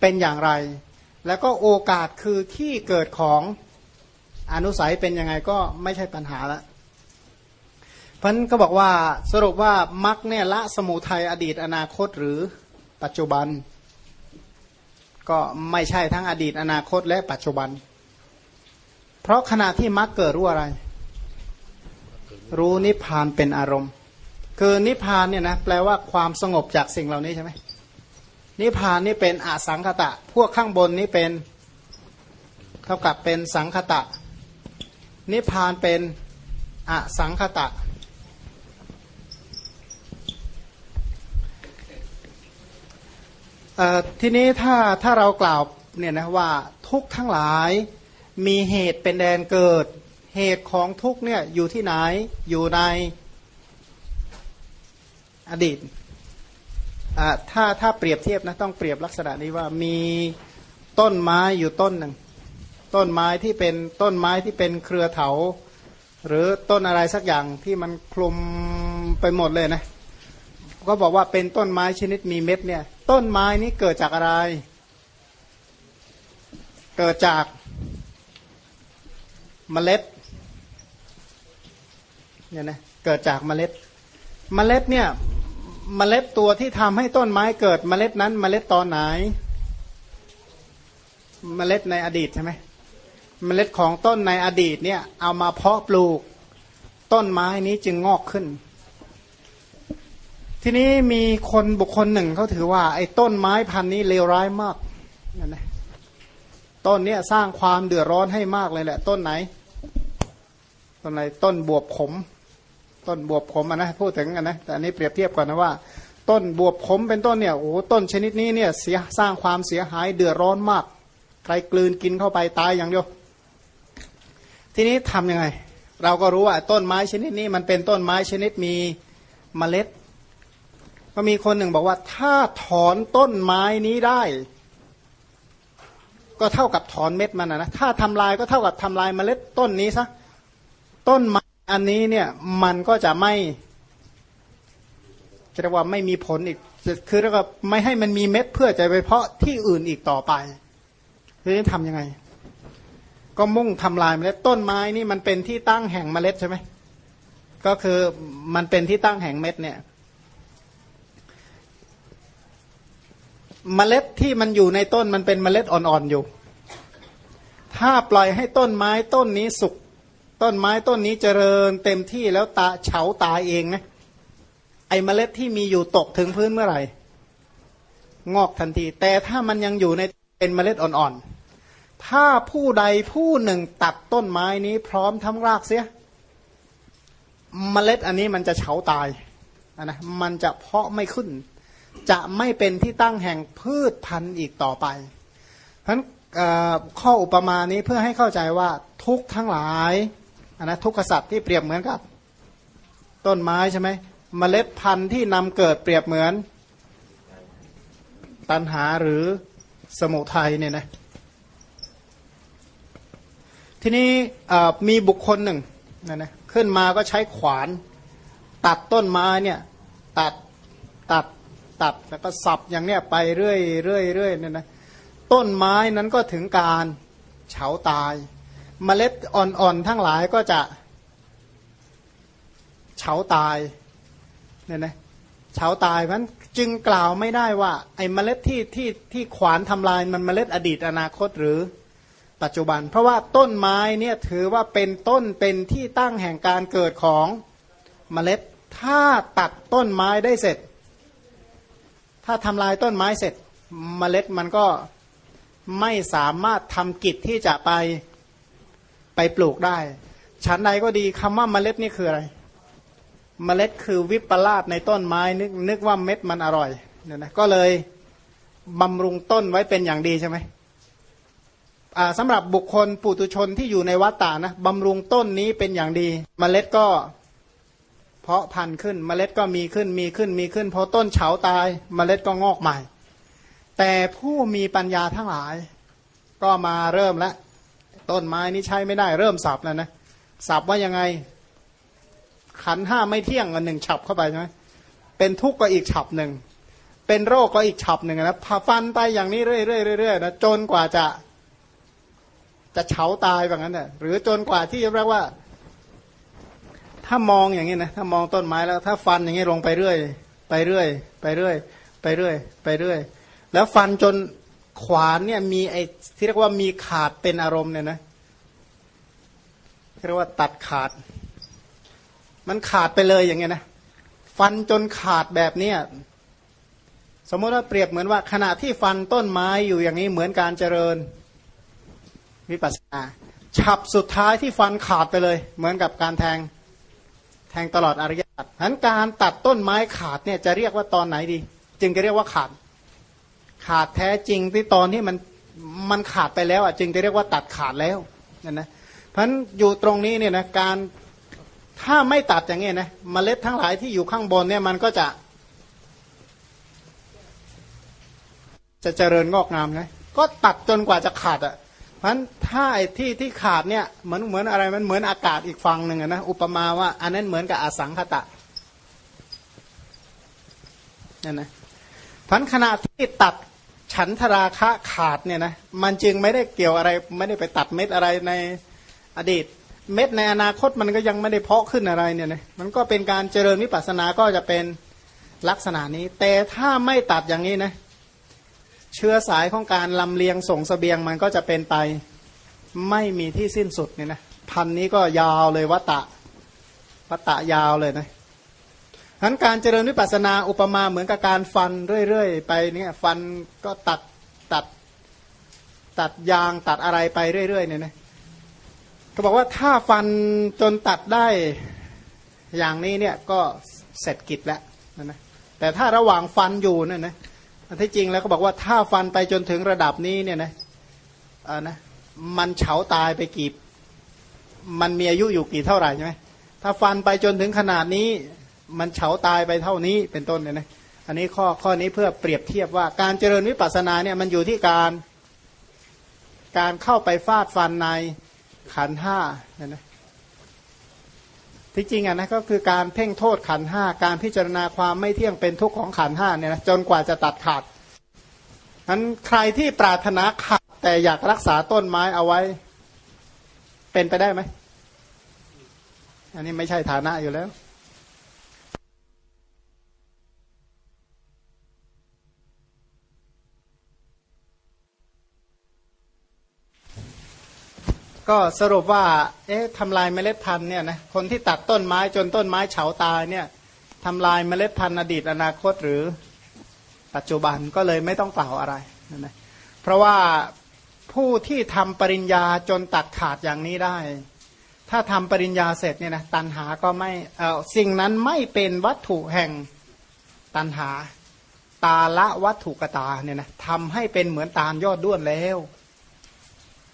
เป็นอย่างไร แล้วก็โอกาสคือที่เกิดของอนุสัยเป็นยังไงก็ไม่ใช่ปัญหาละเพราะนั้นก็บอกว่าสรุปว่ามักเนี่ยละสมุทัยอดีตอนาคตหรือปัจจุบัน ก็ไม่ใช่ทั้งอดีตอนาคตและปัจจุบัน เพราะขณะที่มักเกิดรู้อะไร รู้นิพพานเป็นอารมณ์ คือนิพพานเนี่ยนะแปลว่าความสงบจากสิ่งเหล่านี้ใช่ไหม นิพพานนี่เป็นอสังคตะ พวกข้างบนนี้เป็นเท่ากับเป็นสังคตะ นิพพานเป็นอสังคตะ ทีนี้ถ้าถ้าเรากล่าวเนี่ยนะว่าทุกทั้งหลายมีเหตุเป็นแดนเกิด เหตุของทุกเนี่ยอยู่ที่ไหนอยู่ในอดีต ถ้าถ้าเปรียบเทียบนะต้องเปรียบลักษณะนี้ว่ามีต้นไม้อยู่ต้นหนึ่งต้นไม้ที่เป็นต้นไม้ที่เป็นเครือเถา หรือต้นอะไรสักอย่างที่มันคลุมไปหมดเลยนะก็บอกว่าเป็นต้นไม้ชนิดมีเม็ดเนี่ย ต้นไม้นี้เกิดจากอะไร เกิดจากเมล็ดเนี่ยนะเกิดจากเมล็ด เมล็ดเนี่ย เมล็ดตัวที่ทำให้ต้นไม้เกิดเมล็ดนั้น เมล็ดตอนไหน เมล็ดในอดีตใช่ไหมเมล็ดของต้นในอดีตเนี่ยเอามาเพาะปลูกต้นไม้นี้จึงงอกขึ้น ทีนี้มีคนบุคคลหนึ่งเขาถือว่า ไอ้ต้นไม้พันนี้เลวร้ายมากนั่นนะต้นเนี้ยสร้างความเดือดร้อนให้มากเลยแหละ ต้นไหน ต้นไหนต้นบวบขม ต้นบวบขมนะพูดถึงกันนะแต่อันนี้เปรียบเทียบก่อนนะว่า ต้นบวบขมเป็นต้นเนี่ยโอ้ต้นชนิดนี้เนี่ยเสียสร้างความเสียหายเดือดร้อนมาก ใครกลืนกินเข้าไปตายอย่างเดียวทีนี้ทํำยังไง เราก็รู้ว่าต้นไม้ชนิดนี้มันเป็นต้นไม้ชนิดมีเมล็ด ก็มีคนหนึ่งบอกว่าถ้าถอนต้นไม้นี้ได้ ก็เท่ากับถอนเม็ดมันนะถ้าทำลายก็เท่ากับทำลายเมล็ดต้นนี้ซะต้นไม้ อันนี้เนี่ยมันก็จะไม่เรียกว่าไม่มีผลอีกคือเรียกว่าไม่ให้มันมีเม็ดเพื่อจะไปเพาะที่อื่นอีกต่อไปทีนี้ทำยังไง ก็มุ่งทำลายเมล็ดต้นไม้นี่มันเป็นที่ตั้งแห่งเมล็ดใช่ไหมก็คือมันเป็นที่ตั้งแห่งเม็ดเนี่ย เมล็ดที่มันอยู่ในต้นมันเป็นเมล็ดอ่อนๆอยู่ ถ้าปล่อยให้ต้นไม้ต้นนี้สุก ต้นไม้ต้นนี้เจริญเต็มที่แล้วตาเฉาตายเองนะไอเมล็ดที่มีอยู่ตกถึงพื้นเมื่อไหร่ งอกทันที แต่ถ้ามันยังอยู่ในเป็นเมล็ดอ่อนๆ ถ้าผู้ใดผู้หนึ่งตัดต้นไม้นี้พร้อมทั้งรากเสีย เมล็ดอันนี้มันจะเฉาตายนะมันจะเพาะไม่ขึ้น จะไม่เป็นที่ตั้งแห่งพืชพันธุ์อีกต่อไป เพราะฉะนั้นข้ออุปมานี้เพื่อให้เข้าใจว่าทุกทั้งหลาย นนะทุกขสัตว์ที่เปรียบเหมือนกับ ต้นไม้ใช่ไหมมเมล็ดพันธุ์ที่นำเกิดเปรียบเหมือน ตันหาหรือสมุทัยเนี่ยนะทีนี้มีบุคคลหนึ่งนะนะขึ้นมาก็ใช้ขวาน ตัดต้นไม้เนี่ยตัดตัดตัดแล้วก็สับอย่างเนี้ยไปเรื่อยเรื่อยเรื่อยเนี่ยนะต้นไม้นั้นก็ถึงการเฉาตาย เมล็ดอ่อนๆทั้งหลายก็จะเฉาตายเนี่ยนะเฉาตายมันจึงกล่าวไม่ได้ว่า ไอ้เมล็ดที่ที่ที่ขวานทำลายมันเมล็ดอดีตอนาคตหรือปัจจุบัน เพราะว่าต้นไม้เนี่ยถือว่าเป็นต้นเป็นที่ตั้งแห่งการเกิดของเมล็ด ถ้าตัดต้นไม้ได้เสร็จ ถ้าทำลายต้นไม้เสร็จมเมล็ดมันก็ไม่สามารถทำกิจที่จะไป ไปปลูกได้ ชั้นใดก็ดีคำว่าเมล็ดนี่คืออะไร เมล็ดคือวิปลาสในต้นไม้นึกนึกว่าเม็ดมันอร่อยเนี่ยนะก็เลยบำรุงต้นไว้เป็นอย่างดีใช่ไหมสำหรับบุคคลปุตุชนที่อยู่ในวัดตานะบำรุงต้นนี้เป็นอย่างดี เมล็ดก็เพาะพันธุ์ขึ้น เมล็ดก็มีขึ้นมีขึ้นมีขึ้นพอต้นเฉาตาย เมล็ดก็งอกใหม่ แต่ผู้มีปัญญาทั้งหลาย ก็มาเริ่มแล้ว ต้นไม้นี้ใช้ไม่ได้เริ่มสับแล้วนะสับว่ายังไง ขันห้าไม่เที่ยงอันหนึ่งฉับเข้าไปใช่ไหมเป็นทุกข์ก็อีกฉับหนึ่งเป็นโรคก็อีกฉับหนึ่งนะฟันไปอย่างนี้เรื่อยๆๆนะจนกว่าจะจะเฉาตายแบบนั้นน่ะหรือจนกว่าที่จะเรียกว่า ถ้ามองอย่างนี้นะถ้ามองต้นไม้แล้ว ถ้าฟันอย่างนี้ลงไปเรื่อย ไปเรื่อย ไปเรื่อย ไปเรื่อย ไปเรื่อย แล้วฟันจน ขวานเนี่ยมีไอ้ที่เรียกว่ามีขาดเป็นอารมณ์เนี่ยนะเรียกว่าตัดขาด มันขาดไปเลยอย่างเงี้ยนะฟันจนขาดแบบเนี้ยสมมติว่าเปรียบเหมือนว่าขณะที่ฟันต้นไม้อยู่อย่างนี้เหมือนการเจริญวิปัสสนาฉับสุดท้ายที่ฟันขาดไปเลย เหมือนกับการแทงแทงตลอดอริยสัจฉะนั้นการตัดต้นไม้ขาดเนี่ยจะเรียกว่าตอนไหนดี จึงจะเรียกว่าขาด ขาดแท้จริงที่ตอนที่มันมันขาดไปแล้วอะจึงจะเรียกว่าตัดขาดแล้วนั่นนะเพราะฉะนั้นอยู่ตรงนี้เนี่ยนะการถ้าไม่ตัดอย่างเงี้ยนะมเมล็ดทั้งหลายที่อยู่ข้างบนเนี่ยมันก็จะ จะเจริญงอกงามนะก็ตัดจนกว่าจะขาดอะเพราะฉะนั้นถ้าไอ้ที่ที่ขาดเนี่ยเหมือนเหมือนอะไรมันเหมือนอากาศอีกฝั่งหนึ่งนะอุปมาว่าอันนั้นเหมือนกับอสังขตะนั่นนะพันขณะที่ตัด ฉันทราคะขาดเนี่ยนะมันจึงไม่ได้เกี่ยวอะไร ไม่ได้ไปตัดเม็ดอะไรในอดีต เม็ดในอนาคตมันก็ยังไม่ได้เพาะขึ้นอะไรเนี่ยนะมันก็เป็นการเจริญวิปัสสนาก็จะเป็นลักษณะนี้ แต่ถ้าไม่ตัดอย่างนี้นะเชื้อสายของการลำเลียงส่งสเสบียงมันก็จะเป็นไปไม่มีที่สิ้นสุดเนี่ยนะพันนี้ก็ยาวเลยวัตตะวัตตะยาวเลยนะ ทั้นการเจริญวิปัสนาอุปมาเหมือนกับการฟันเรื่อยๆไปเนี่ยฟันก็ตัดตัดตัดยางตัดอะไรไปเรื่อยๆเนี่ยนะเขาบอกว่าถ้าฟันจนตัดได้อย่างนี้เนี่ยก็เสร็จกิจแล้วนะแต่ถ้าระหว่างฟันอยู่เนี่ยนะที่จริงแล้วเขาบอกว่าถ้าฟันไปจนถึงระดับนี้เนี่ยนะอ่านะมันเฉาตายไปกี่มันมีอายุอยู่กี่เท่าไหร่ใช่ไหมถ้าฟันไปจนถึงขนาดนี้ มันเฉาตายไปเท่านี้เป็นต้นเนี่ยนะอันนี้ข้อข้อนี้เพื่อเปรียบเทียบว่าการเจริญวิปัสสนาเนี่ยมันอยู่ที่การการเข้าไปฟาดฟันในขันห้าเนี่ยนะที่จริงอะนะก็คือการเพ่งโทษขันห้าการพิจารณาความไม่เที่ยงเป็นทุกข์ของขันห้าเนี่ยนะจนกว่าจะตัดขาดนั้นใครที่ปรารถนาขาดแต่อยากรักษาต้นไม้เอาไว้ เป็นไปได้ไหมอันนี้ไม่ใช่ฐานะอยู่แล้ว ก็สรุปว่า เอ๊ะทำลายเมล็ดพันธุ์เนี่ยนะคนที่ตัดต้นไม้จนต้นไม้เฉาตายเนี่ยทำลายเมล็ดพันธุ์อดีตอนาคตหรือปัจจุบันก็เลยไม่ต้องกล่าวอะไรนะเพราะว่าผู้ที่ทำปริญญาจนตัดขาดอย่างนี้ได้ ถ้าทำปริญญาเสร็จเนี่ยนะตันหาก็ไม่เออสิ่งนั้นไม่เป็นวัตถุแห่งตันหา ตาละวัตถุกตาเนี่ยนะทำให้เป็นเหมือนตาลยอดด้วนแล้ว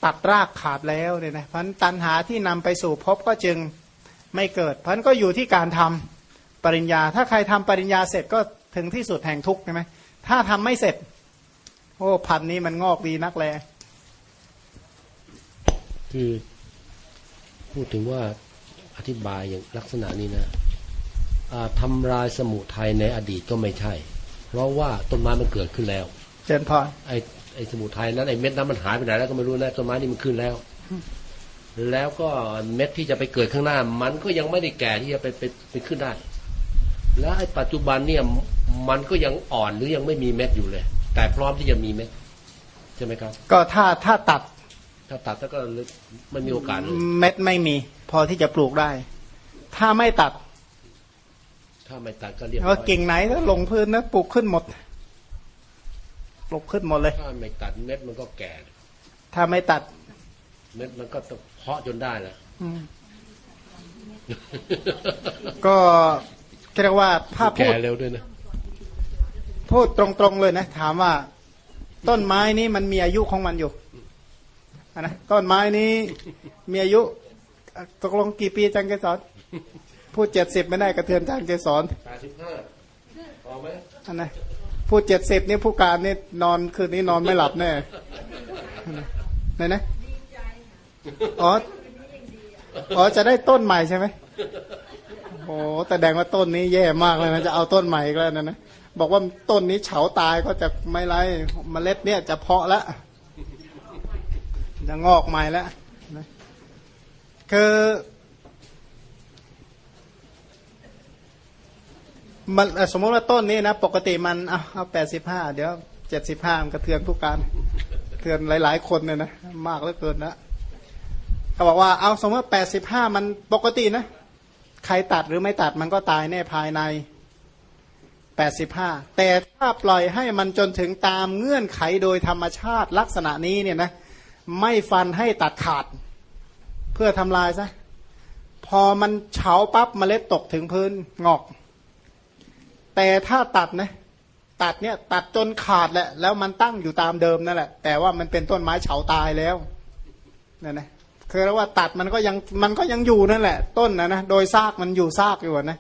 ตัดรากขาดแล้วเนี่ยนะพันตันหาที่นำไปสู่พบก็จึงไม่เกิดพันก็อยู่ที่การทำปริญญา ถ้าใครทำปริญญาเสร็จก็ถึงที่สุดแห่งทุกข์ใช่ไหมถ้าทำไม่เสร็จ โอ้พันนี้มันงอกดีนักแลคือพูดถึงว่าอธิบายอย่างลักษณะนี้นะทำลายสมุทัยในอดีตก็ไม่ใช่ เพราะว่าต้นไม้มันเกิดขึ้นแล้ว เจนพอไอ ไอ้สมุทัยนั้นไอ้เม็ดนั้นมันหายไปไหนแล้วก็ไม่รู้นะต้นไม้นี่มันขึ้นแล้ว แล้วก็เม็ดที่จะไปเกิดข้างหน้า มันก็ยังไม่ได้แก่ที่จะไปไปไปขึ้นได้ แล้วไอ้ปัจจุบันเนี่ยมันก็ยังอ่อนหรือยังไม่มีเม็ดอยู่เลย แต่พร้อมที่จะมีเม็ดใช่ไหมครับ ก็ถ้าถ้าตัด ถ้าตัดแล้วก็ไม่มีโอกาสเม็ดไม่มี พอที่จะปลูกได้ ถ้าไม่ตัด ถ้าไม่ตัดก็เรียกว่ากิ่งไหนถ้าลงพื้นนะปลูกขึ้นหมด ปลุกขึ้นหมดเลย ถ้าไม่ตัดเม็ดมันก็แก่ ถ้าไม่ตัด เม็ดมันก็ต้องเพาะจนได้แหละก็เรียกว่าถ้าพูดเร็วด้วยนะพูดตรงๆเลยนะ ถามว่า ต้นไม้นี้มันมีอายุของมันอยู่นะต้นไม้นี้มีอายุตกลงกี่ปีจังเกสรพูดเจ็ดสิบไม่ได้กระเทือนจังเกสรแปดสิบห้าพอไหมอันนะ พูดเจ็ดสิบนี่ผู้การนี่นอนคืนนี้นอนไม่หลับแน่ไหนนะอ๋ออ๋อจะได้ต้นใหม่ใช่ไหมโอ้แต่แดงว่าต้นนี้แย่มากเลยนะจะเอาต้นใหม่ก็แล้วนะนะบอกว่าต้นนี้เฉาตายก็จะไม่ไรเมล็ดเนี่ยจะเพาะแล้วจะงอกใหม่แล้วนะคือ มันสมมติว่าต้นนี้นะ ปกติมันเอาเอาแปดสิบห้าเดี๋ยวเจ็ดสิบห้ามันกระเทือนผู้การเทือนหลาย ๆ คนเนี่ยนะมากเหลือเกินนะเขาบอกว่าเอาสมมติแปดสิบห้ามันปกตินะ ใครตัดหรือไม่ตัดมันก็ตายแน่ภายในแปดสิบห้าแต่ถ้าปล่อยให้มันจนถึงตามเงื่อนไขโดยธรรมชาติลักษณะนี้เนี่ยนะไม่ฟันให้ตัดขาด เพื่อทำลายซะพอมันเฉาปั๊บเมล็ดตกถึงพื้นงอก แต่ถ้าตัดนะตัดเนี่ยตัดจนขาดแหละแล้วมันตั้งอยู่ตามเดิมนั่นแหละ แต่ว่ามันเป็นต้นไม้เฉาตายแล้วนั่นนะคือเรียกว่าตัดมันก็ยังมันก็ยังอยู่นั่นแหละ ต้นนะนะโดยซากมันอยู่ซากอยู่นะ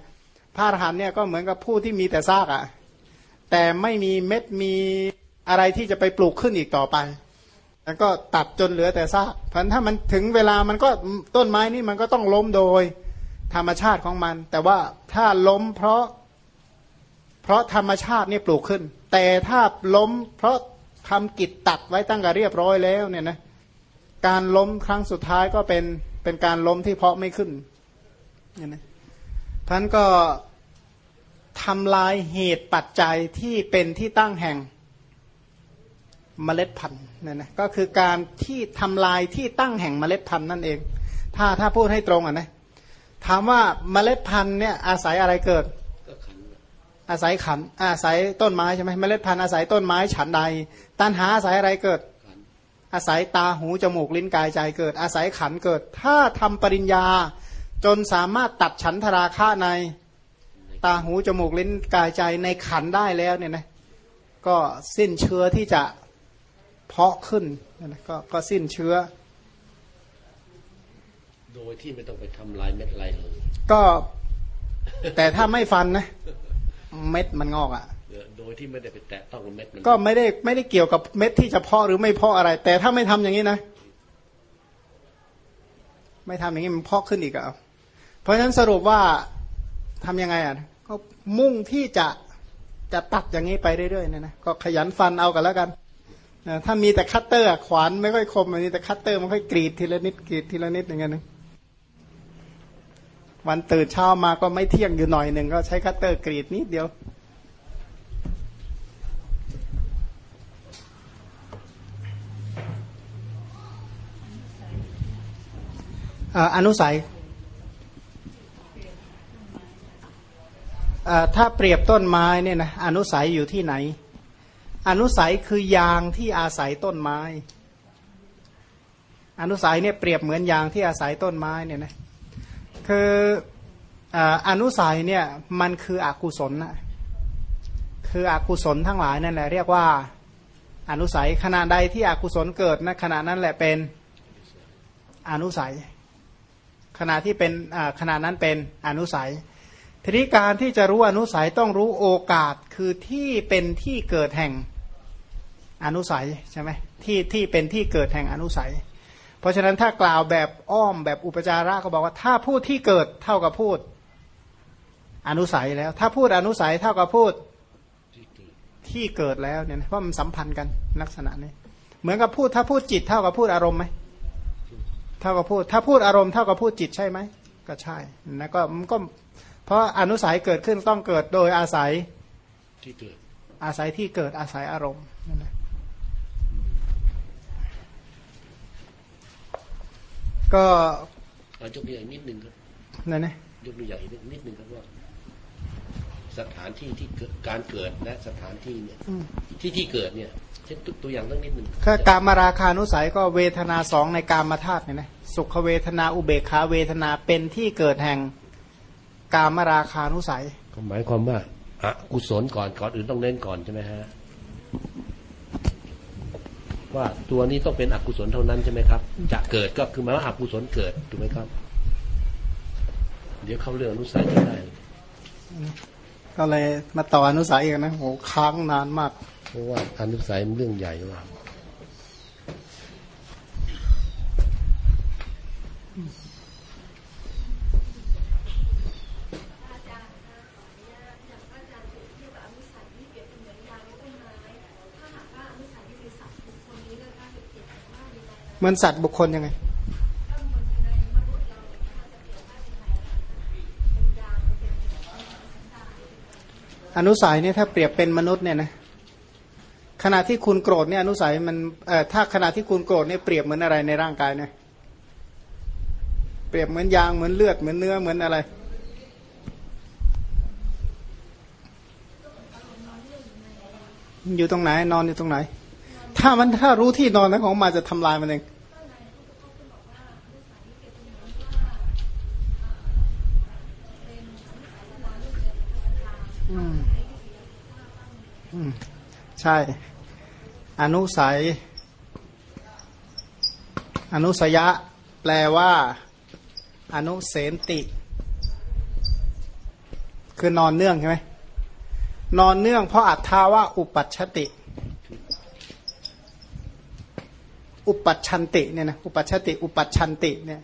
พระอรหันเนี่ยก็เหมือนกับผู้ที่มีแต่ซากอะ่ะแต่ไม่มีเม็ดมีอะไรที่จะไปปลูกขึ้นอีกต่อไปแล้วก็ตัดจนเหลือแต่ซากเพราะถ้ามันถึงเวลามันก็ต้นไม้นี่มันก็ต้องล้มโดยธรรมชาติของมัน แต่ว่าถ้าล้มเพราะ เพราะธรรมชาตินี่ปลูกขึ้น แต่ถ้าล้มเพราะทำกิจตัดไว้ตั้งแต่เรียบร้อยแล้วเนี่ยนะการล้มครั้งสุดท้ายก็เป็นเป็นการล้มที่เพาะไม่ขึ้นเนี่ยนะท่านก็ทำลายเหตุปัจจัยที่เป็นที่ตั้งแห่งเมล็ดพันธุ์เนั่นนะก็คือการที่ทำลายที่ตั้งแห่งเมล็ดพันธุ์นั่นเอง ถ้าถ้าพูดให้ตรงอะนะถามว่าเมล็ดพันธุ์เนี่ยอาศัยอะไรเกิด อาศัยขันอาศัยต้นไม้ใช่ไหมเมล็ดพันธุ์อาศัยต้นไม้ฉันใด ตันหาอาศัยอะไรเกิด อาศัยตาหูจมูกลิ้นกายใจเกิด อาศัยขันเกิด ถ้าทำปริญญา จนสามารถตัดฉันทราคะในตาหูจมูกลิ้นกายใจในขันได้แล้วเนี่ยนะก็สิ้นเชื้อที่จะเพาะขึ้นนะก็ก็สิ้นเชื้อ โดยที่ไม่ต้องไปทำลายเม็ดไรเลยก็แต่ถ้าไม่ฟันนะ เม็ดมันงอกอะ่ะโดยที่ไม่ได้ไปแตะต้องเม็ดมันก็ไม่ได้ไม่ได้เกี่ยวกับเม็ดที่จะเพาะหรือไม่เพาะอะไร แต่ถ้าไม่ทำอย่างนี้นะ ไม่ทำอย่างนี้มันเพาะขึ้นอีกอะเพราะฉะนั้นสรุปว่าทำยังไงอะก็มุ่งที่จะจะตัดอย่างนี้ไปเรื่อยๆเนี่ยนะก็ขยันฟันเอากันแล้วกันนะถ้ามีแต่คัตเตอร์ขวานไม่ค่อยคมอันนี้แต่คัตเตอร์มันค่อยกรีดทีละนิดกรีดทีละนิดอย่างเงี้ยนะ วันตื่นเช้ามาก็ไม่เที่ยงอยู่หน่อยหนึ่งก็ใช้คัตเตอร์กรีดนิดเดียวอนุสัยถ้าเปรียบต้นไม้เนี่ยนะอนุสัยอยู่ที่ไหน อนุสัยคือยางที่อาศัยต้นไม้ อนุสัยเนี่ยเปรียบเหมือนยางที่อาศัยต้นไม้เนี่ยนะ คืออนุสัยเนี่ยมันคืออกุศลนะคืออกุศลทั้งหลายนั่นแหละเรียกว่าอนุสัยขณะใดที่อกุศลเกิดนะขณะนั้นแหละเป็นอนุสัย ขณะที่เป็นขณะนั้นเป็นอนุสัยทีนี้การที่จะรู้อนุสัยต้องรู้โอกาสคือที่เป็นที่เกิดแห่งอนุสัยใช่ไหมที่ที่เป็นที่เกิดแห่งอนุสัย ราะฉะนั้นถ้ากล่าวแบบอ้อมแบบอุปจาระก็บอกว่า ถ้าพูดที่เกิดเท่ากับพูด อนุสัยแล้ว ถ้าพูดอนุสัยเท่ากับพูดที่เกิดแล้วเนี่ยเพราะมันสัมพันธ์กันลักษณะนี้ เหมือนกับพูดถ้าพูดจิตเท่ากับพูดอารมณ์ไหมเท่ากับพูด ถ้าพูดอารมณ์เท่ากับพูดจิตใช่ไหมก็ใช่นะก็มันก็เพราะอนุสัยเกิดขึ้นต้องเกิดโดยอาศัยที่เกิดอาศัยที่เกิดอาศัยอารมณ์นั่นแหละ ก็ยกตัวอย่างนิดนึงครับนั่นนะยกตัวอย่างนิดนึงครับว่า สถานที่ที่การเกิดและสถานที่เนี่ยที่ที่เกิดเนี่ยเช่นตัวอย่างตั้งนิดหนึ่งถ้าการมาราคานุสัยก็เวทนาสองในการมาธาตุเนี่ยนะสุขเวทนาอุเบกขาเวทนาเป็นที่เกิดแห่งกามราคานุสัยหมายความว่าอะกุศลก่อนก่อนอื่นต้องเน้นก่อนใช่ไหมฮะ ว่าตัวนี้ต้องเป็นอกุศลเท่านั้นใช่ไหมครับ จะเกิดก็คือหมายว่าอกุศลเกิดถูกไหมครับ เดี๋ยวเข้าเรื่องอนุสัยจะได้ ก็เลยมาต่ออนุสัยอีกนะโหค้างนานมาก เพราะว่าอนุสัยมันเรื่องใหญ่มา เหมือนสัตว์บุคคลยังไงอนุสัยเนี่ยถ้าเปรียบเป็นมนุษย์เนี่ยนะขณะที่คุณโกรธเนี่ยอนุสัยมันเอ่อถ้าขณะที่คุณโกรธเนี่ยเปรียบเหมือนอะไรในร่างกายเนี่ยเปรียบเหมือนยางเหมือนเลือดเหมือนเนื้อเหมือนอะไรอยู่ตรงไหน นอนอยู่ตรงไหน ถ้ามันถ้ารู้ที่นอนนะของมาจะทำลายมันเองอืมใช่ อนุสัย อนุสยะ แปลว่า อนุเสนติ คือนอนเนื่องใช่ไหมนอนเนื่องเพราะอัตถาว่าอุปัชติ อุปัชชันติเนี่ยนะอุปัชชติ อุปัชชันติเนี่ย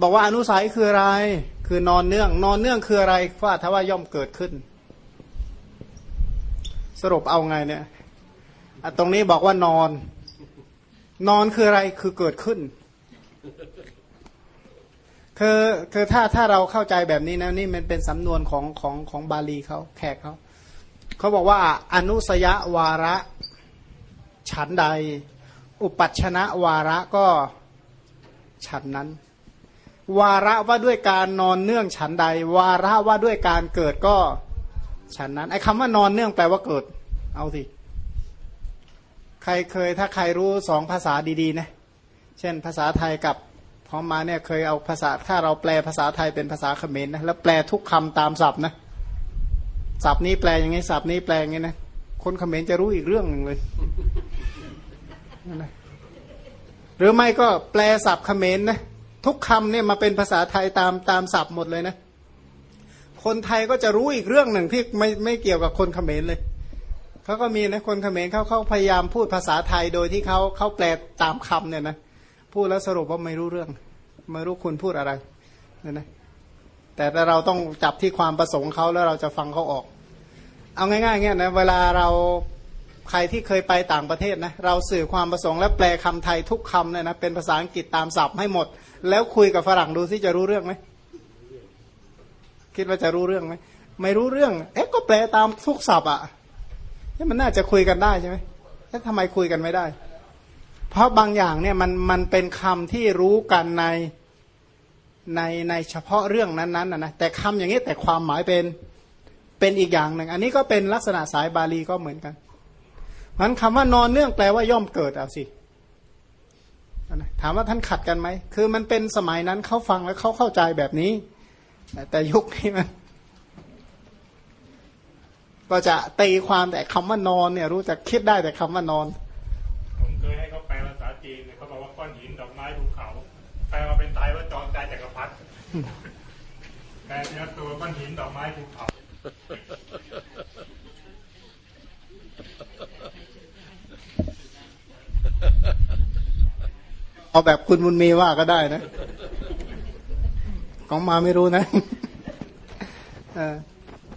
บอกว่าอนุสัยคืออะไร คือนอนเนื่อง นอนเนื่องคืออะไรเพราะอัตถาว่าย่อมเกิดขึ้น สรุปเอาไงเนี่ยตรงนี้บอกว่านอน นอนคืออะไรคือเกิดขึ้น คือคือถ้าถ้าเราเข้าใจแบบนี้นะนี่มันเป็นสำนวนของของของบาลีเขาแขกเขาเขาบอกว่าอนุสยวาระ ฉันใด อุปัชนะวาระก็ฉันนั้น วาระว่าด้วยการนอนเนื่องฉันใด วาระว่าด้วยการเกิดก็ฉันนั้น ไอ้คำว่านอนเนื่องแปลว่าเกิด เอาสิ ใครเคยถ้าใครรู้สองภาษาดีๆนะ เช่น ภาษาไทยกับพอมมาเนี่ยเคยเอาภาษาถ้าเราแปลภาษาไทยเป็นภาษาเขมรนนะแล้วแปลทุกคำตามศัพท์นะศัพท์นี้แปลอย่างไงศัพท์นี้แปลอย่างไงนะคนเขมรจะรู้อีกเรื่องหนึ่งเลย หรือไม่ก็แปลศัพท์เขมรนะทุกคำเนี่ยมาเป็นภาษาไทยตามตามศัพท์หมดเลยนะ คนไทยก็จะรู้อีกเรื่องหนึ่งที่ไม่ไม่เกี่ยวกับคนเขมรเลยเขาก็มีนะคนเขมรเขาเขาพยายามพูดภาษาไทยโดยที่เขาเขาแปลตามคำเนี่ยนะพูดแล้วสรุปว่าไม่รู้เรื่อง ไม่รู้คุณพูดอะไรเนี่ยนะแต่เราต้องจับที่ความประสงค์เขาแล้วเราจะฟังเขาออก เอาง่ายๆเงี้ยนะเวลาเรา ใครที่เคยไปต่างประเทศนะเราสื่อความประสงค์และแปลคำไทยทุกคำเนี่ยนะเป็นภาษาอังกฤษตามศัพท์ให้หมด แล้วคุยกับฝรั่งดูซิจะรู้เรื่องไหมคิดว่าจะรู้เรื่องไหมไม่รู้เรื่อง เอ๊ะก็แปลตามทุกศัพท์อะนี่มันน่าจะคุยกันได้ใช่ไหมแล้วทำไมคุยกันไม่ได้ เพราะบางอย่างเนี่ยมันมันเป็นคำที่รู้กันในในในเฉพาะเรื่องนั้นๆนะนะแต่คำอย่างนี้แต่ความหมายเป็นเป็นอีกอย่างหนึ่งอันนี้ก็เป็นลักษณะสายบาลีก็เหมือนกัน มันคำว่านอนเนื่องแปลว่าย่อมเกิดเอาสิถามว่าท่านขัดกันไหม คือมันเป็นสมัยนั้นเขาฟังแล้วเขาเข้าใจแบบนี้ แต่ยุคนี้มัน ก็จะตีความแต่คำว่านอนเนี่ย รู้จักคิดได้แต่คำว่านอน ผมเคยให้เขาแปลภาษาจีนเนี่ยเขาบอกว่าก้อนหินดอกไม้ภูเขา แปลมาเป็นไทยว่าจอมใจจักรพรรดิแปลเป็นตัวก้อนหินดอกไม้ภูเขา เอาแบบคุณบุญมีว่าก็ได้นะ ของมาไม่รู้นะเออ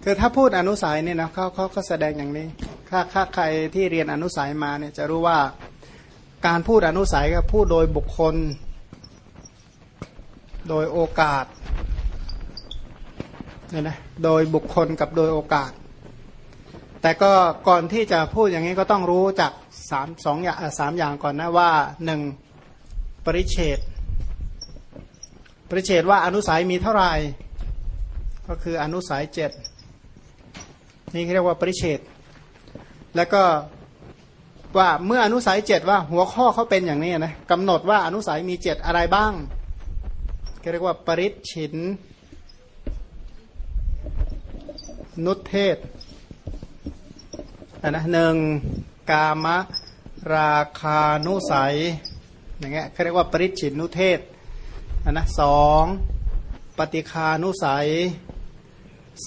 คือถ้าพูดอนุสัยเนี่ยนะเขาเขาก็แสดงอย่างนี้ ถ้าถ้าใครที่เรียนอนุสัยมาเนี่ยจะรู้ว่าการพูดอนุสัยก็พูดโดยบุคคล โดยโอกาสเนี่ยนะโดยบุคคลกับโดยโอกาส แต่ก็ก่อนที่จะพูดอย่างนี้ก็ต้องรู้จากสามสองอย่างสามอย่างก่อนนะว่าหนึ่ง ปริเฉดปริเฉดว่าอนุสัยมีเท่าไหร่ ก็คืออนุสัยเจ็ดนี่เรียกว่าปริเฉดแล้วก็ว่าเมื่ออนุสัยเจ็ดว่าหัวข้อเขาเป็นอย่างนี้นะกำหนดว่าอนุสัยมีเจ็ดอะไรบ้างเรียกว่าปริชินนุเทศนนะหนึ่งกามราคานุสัย อย่างเงี้ยเขาเรียกว่าปริชินนุเทศนนะสองปฏิคานุสัย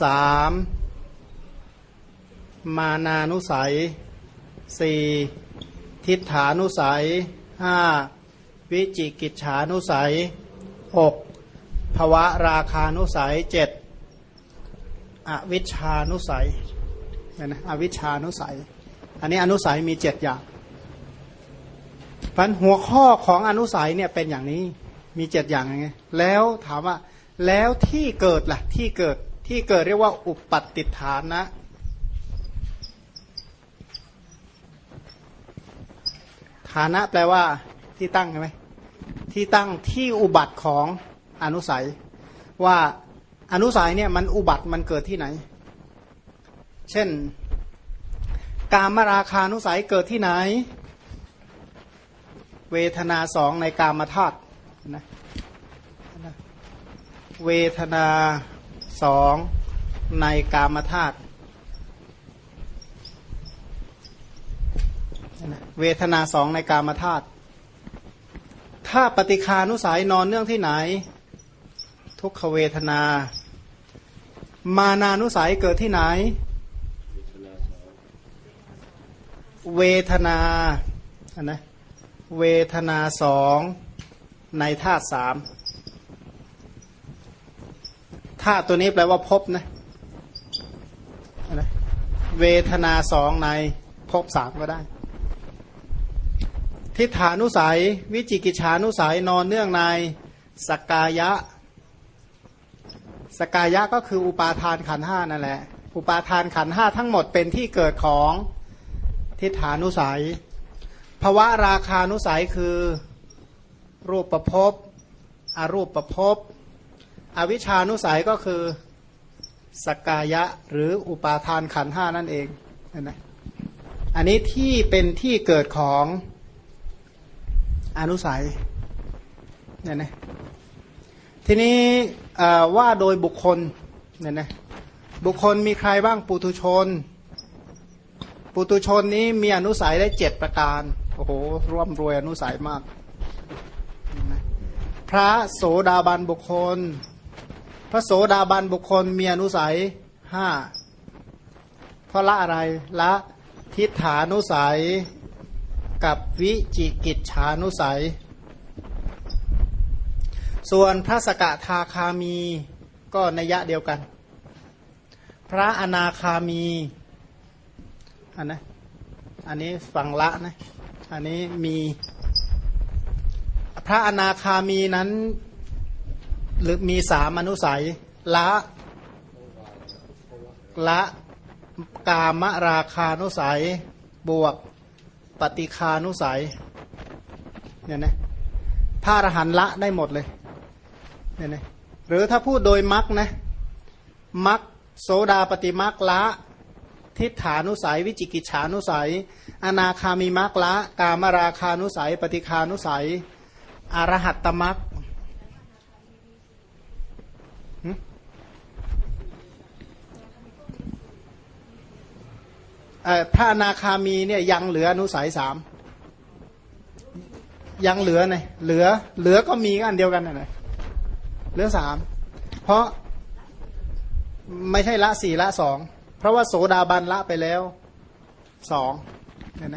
สามมานานุสัยสี่ทิฏฐานุสัยห้าวิจิกิจฉานุสัยหกภวะราคานุสัยเจ็ดอวิชานุสัยนะอวิชานุสัย อันนี้อนุสัยมีเจ็ดอย่าง พันหัวข้อของอนุสัยเนี่ยเป็นอย่างนี้มีเจ็ดอย่างไงแล้วถามว่าแล้วที่เกิดล่ะที่เกิดที่เกิดเรียกว่าอุปัตติฐานนะฐานะแปลว่าที่ตั้งใช่ไหมที่ตั้งที่อุบัติของอนุสัย ว่าอนุสัยเนี่ยมันอุบัติมันเกิดที่ไหน เช่น การมราคานุสัยเกิดที่ไหน เวทนาสองในกามธาตุนะเวทนาสองในกามธาตุเวทนาสองในกามธาตุถ้าปฏิคานุสัยนอนเนื่องที่ไหน ทุกขเวทนา มานานุสัยเกิดที่ไหน เวทนาอันนะ เวทนาสองในธาตุสามธาตุตัวนี้แปลว่าพบนะเวทนาสองในพบสามก็ได้ ทิฏฐานุสัย วิจิกิจฉานุสัยนอนเนื่องในสกกายะสกกายะก็คืออุปาทานขันห้านั่นแหละ อุปาทานขันห้าทั้งหมดเป็นที่เกิดของทิฏฐานุสัย ภวะราคานุสัยคือรูปประพบอรูปประพบอวิชานุสัยก็คือสกกายะหรืออุปาทานขันห้านั่นเองนะอันนี้ที่เป็นที่เกิดของอนุสัยเนี่ยนะทีนี้ว่าโดยบุคคลเนี่ยนะบุคคลมีใครบ้างปุตุชน ปุตุชนนี้มีอนุสัยได้เจ็ดประการ โอ้โหร่วมรวยอนุสัยมาก พระโสดาบันบุคคล พระโสดาบันบุคคลมีอนุสัยห้าเพราะละอะไรละทิฏฐานุสัยกับวิจิกิจฉานุสัย ส่วนพระสกทาคามีก็นัยะเดียวกัน พระอนาคามีอันนะอันนี้ฝั่งละนะ อันนี้มีพระอนาคามีนั้น หรือมีสามอนุสัย ละละกามราคานุสัย บวกปฏิคานุสัยเนี่ยนะพระอรหันละได้หมดเลยเนี่ยนะหรือถ้าพูดโดยมักนะมักโสดาปฏิมักละ ทิฏฐานุสัย วิจิกิจฉานุสัย อนาคามีมักละ กามราคานุสัย ปฏิคานุสัย อรหัตตมักพระอนาคามีเนี่ยยังเหลืออนุสัยสามยังเหลือไงเหลือ เหลือก็มีอันเดียวกันนะเหลือสามเพราะไม่ใช่ละสี่ละสองเพราะว่าโสดาบันละไปแล้วสอง เห็นไหม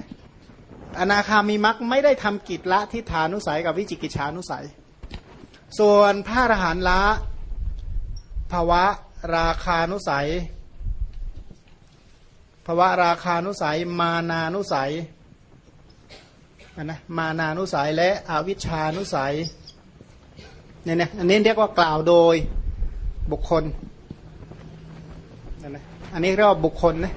อนาคามีมักไม่ได้ทำกิจละทิฏฐานุสัยกับวิจิกิจฉานุสัย ส่วนพระอรหันต์ละภาวะราคานุสัยภวะราคานุสัย มานานุสัยนะมานานุสัยและอวิชานุสัยเนี่ยนะอันนี้เรียกว่ากล่าวโดยบุคคลนะอันนี้เรียกว่าบุคคลนะ